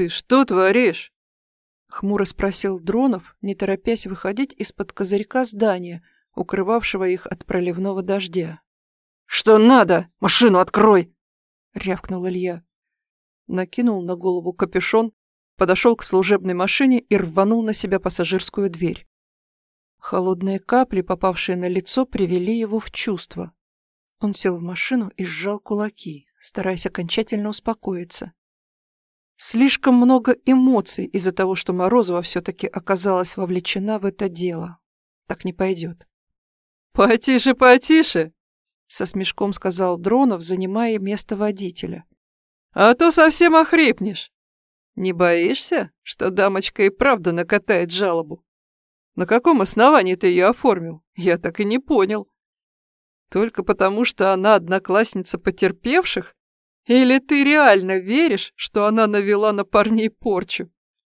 «Ты что творишь?» Хмуро спросил Дронов, не торопясь выходить из-под козырька здания, укрывавшего их от проливного дождя. «Что надо? Машину открой!» — рявкнул Илья. Накинул на голову капюшон, подошел к служебной машине и рванул на себя пассажирскую дверь. Холодные капли, попавшие на лицо, привели его в чувство. Он сел в машину и сжал кулаки, стараясь окончательно успокоиться. Слишком много эмоций из-за того, что Морозова все-таки оказалась вовлечена в это дело. Так не пойдет. «Потише, потише!» — со смешком сказал Дронов, занимая место водителя. «А то совсем охрипнешь. Не боишься, что дамочка и правда накатает жалобу? На каком основании ты ее оформил? Я так и не понял. Только потому, что она одноклассница потерпевших? Или ты реально веришь, что она навела на парней порчу?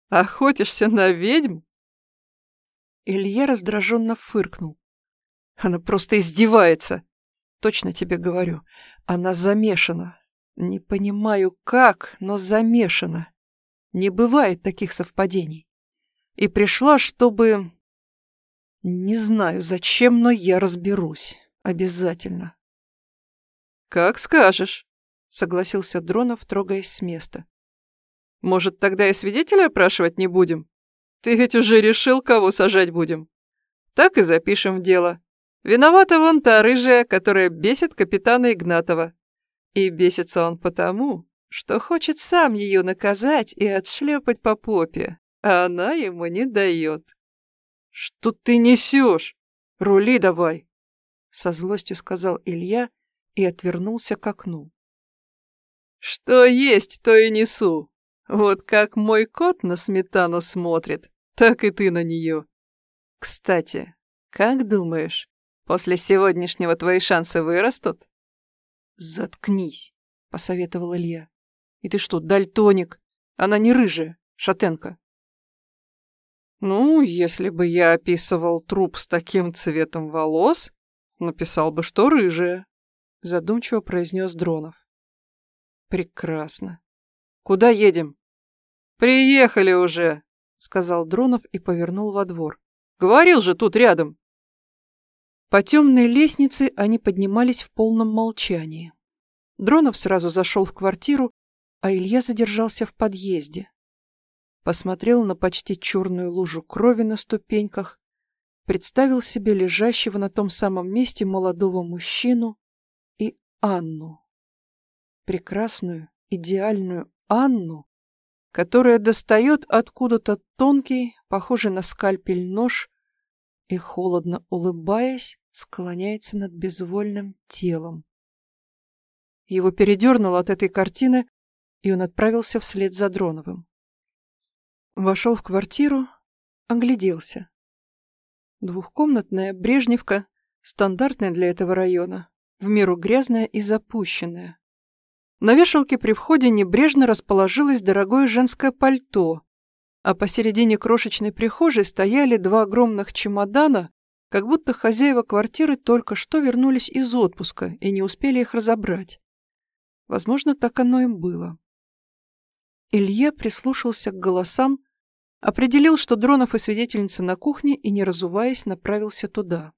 Охотишься на ведьм?» Илья раздраженно фыркнул. «Она просто издевается. Точно тебе говорю. Она замешана. Не понимаю, как, но замешана. Не бывает таких совпадений. И пришла, чтобы... Не знаю зачем, но я разберусь. Обязательно. «Как скажешь», согласился Дронов, трогаясь с места. Может, тогда и свидетеля опрашивать не будем? Ты ведь уже решил, кого сажать будем. Так и запишем в дело. Виновата вон та рыжая, которая бесит капитана Игнатова. И бесится он потому, что хочет сам ее наказать и отшлепать по попе, а она ему не дает. «Что ты несешь? Рули давай!» Со злостью сказал Илья и отвернулся к окну. Что есть, то и несу. Вот как мой кот на сметану смотрит, так и ты на нее. Кстати, как думаешь, после сегодняшнего твои шансы вырастут? Заткнись, посоветовал Илья. И ты что, дальтоник? Она не рыжая, шатенка. Ну, если бы я описывал труп с таким цветом волос, написал бы, что рыжая, задумчиво произнес Дронов. Прекрасно. Куда едем? Приехали уже, сказал Дронов и повернул во двор. Говорил же, тут рядом. По темной лестнице они поднимались в полном молчании. Дронов сразу зашел в квартиру, а Илья задержался в подъезде. Посмотрел на почти черную лужу крови на ступеньках, представил себе лежащего на том самом месте молодого мужчину и Анну прекрасную, идеальную Анну, которая достает откуда-то тонкий, похожий на скальпель нож, и, холодно улыбаясь, склоняется над безвольным телом. Его передернуло от этой картины, и он отправился вслед за Дроновым. Вошел в квартиру, огляделся. Двухкомнатная Брежневка, стандартная для этого района, в меру грязная и запущенная. На вешалке при входе небрежно расположилось дорогое женское пальто, а посередине крошечной прихожей стояли два огромных чемодана, как будто хозяева квартиры только что вернулись из отпуска и не успели их разобрать. Возможно, так оно им было. Илья прислушался к голосам, определил, что Дронов и свидетельница на кухне, и, не разуваясь, направился туда.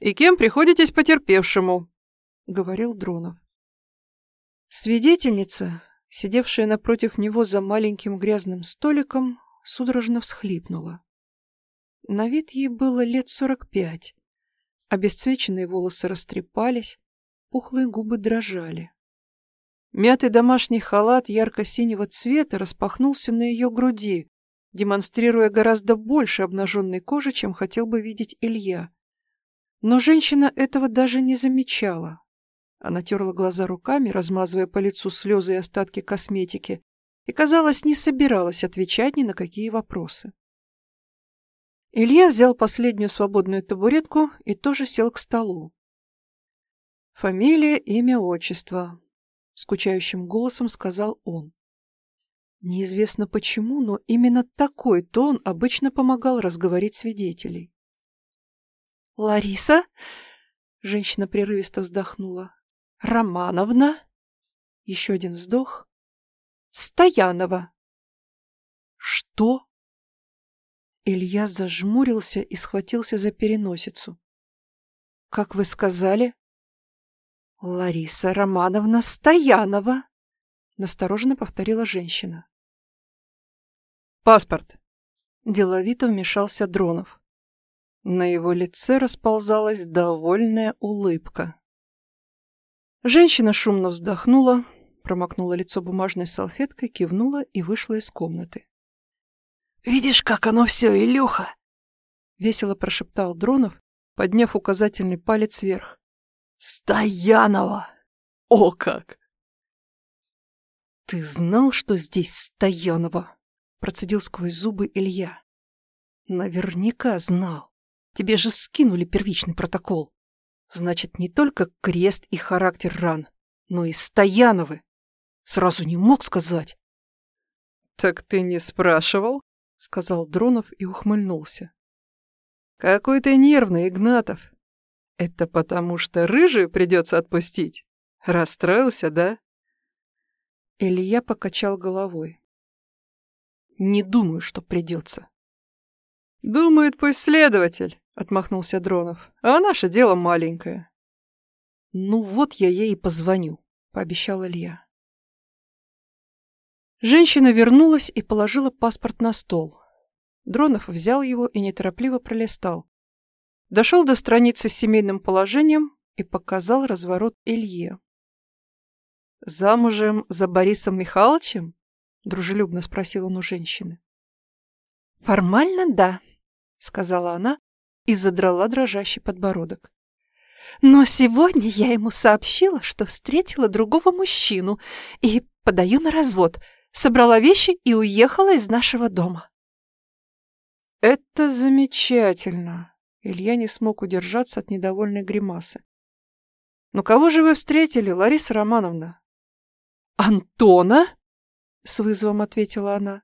«И кем приходитесь потерпевшему?» — говорил Дронов. Свидетельница, сидевшая напротив него за маленьким грязным столиком, судорожно всхлипнула. На вид ей было лет сорок пять. Обесцвеченные волосы растрепались, пухлые губы дрожали. Мятый домашний халат ярко-синего цвета распахнулся на ее груди, демонстрируя гораздо больше обнаженной кожи, чем хотел бы видеть Илья. Но женщина этого даже не замечала. Она терла глаза руками, размазывая по лицу слезы и остатки косметики, и, казалось, не собиралась отвечать ни на какие вопросы. Илья взял последнюю свободную табуретку и тоже сел к столу. «Фамилия, имя, отчество», — скучающим голосом сказал он. Неизвестно почему, но именно такой тон обычно помогал разговорить свидетелей. «Лариса?» — женщина прерывисто вздохнула. Романовна? Еще один вздох. Стоянова». «Что?» Илья зажмурился и схватился за переносицу. «Как вы сказали?» «Лариса Романовна Стоянова», — настороженно повторила женщина. «Паспорт», — деловито вмешался Дронов. На его лице расползалась довольная улыбка. Женщина шумно вздохнула, промокнула лицо бумажной салфеткой, кивнула и вышла из комнаты. «Видишь, как оно все, Илюха?» — весело прошептал Дронов, подняв указательный палец вверх. «Стоянова! О как!» «Ты знал, что здесь Стоянова?» — процедил сквозь зубы Илья. «Наверняка знал. Тебе же скинули первичный протокол. Значит, не только крест и характер ран, но и Стояновы. Сразу не мог сказать». «Так ты не спрашивал?» — сказал Дронов и ухмыльнулся. «Какой ты нервный, Игнатов. Это потому что рыжую придется отпустить? Расстроился, да?» Илья покачал головой. «Не думаю, что придется». «Думает пусть следователь», — отмахнулся Дронов. «А наше дело маленькое». «Ну вот я ей позвоню», — пообещал Илья. Женщина вернулась и положила паспорт на стол. Дронов взял его и неторопливо пролистал. Дошел до страницы с семейным положением и показал разворот Илье. «Замужем за Борисом Михайловичем?» — дружелюбно спросил он у женщины. «Формально, да», — сказала она и задрала дрожащий подбородок. «Но сегодня я ему сообщила, что встретила другого мужчину и подаю на развод, собрала вещи и уехала из нашего дома. «Это замечательно!» Илья не смог удержаться от недовольной гримасы. «Но кого же вы встретили, Лариса Романовна?» «Антона?» — с вызовом ответила она.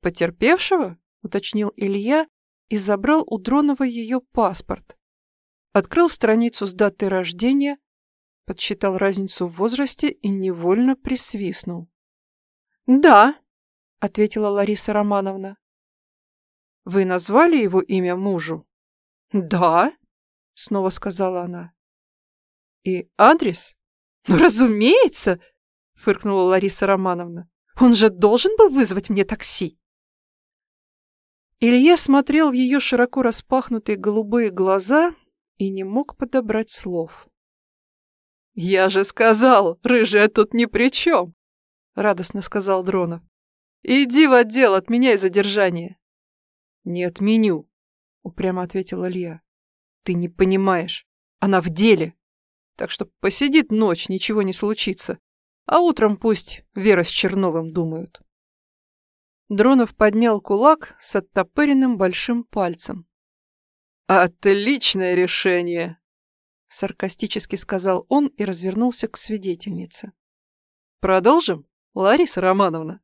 «Потерпевшего?» — уточнил Илья и забрал у Дронова ее паспорт. Открыл страницу с датой рождения, подсчитал разницу в возрасте и невольно присвистнул. «Да», — ответила Лариса Романовна. «Вы назвали его имя мужу?» «Да», — снова сказала она. «И адрес?» «Ну, разумеется», — фыркнула Лариса Романовна. «Он же должен был вызвать мне такси». Илья смотрел в ее широко распахнутые голубые глаза и не мог подобрать слов. «Я же сказал, рыжая тут ни при чем!» радостно сказал Дронов. Иди в отдел, отменяй задержание. Не отменю, упрямо ответил Илья. Ты не понимаешь. Она в деле. Так что посидит ночь, ничего не случится. А утром пусть Вера с Черновым думают. Дронов поднял кулак с оттопыренным большим пальцем. «Отличное решение!» Саркастически сказал он и развернулся к свидетельнице. «Продолжим?» Лариса Романовна.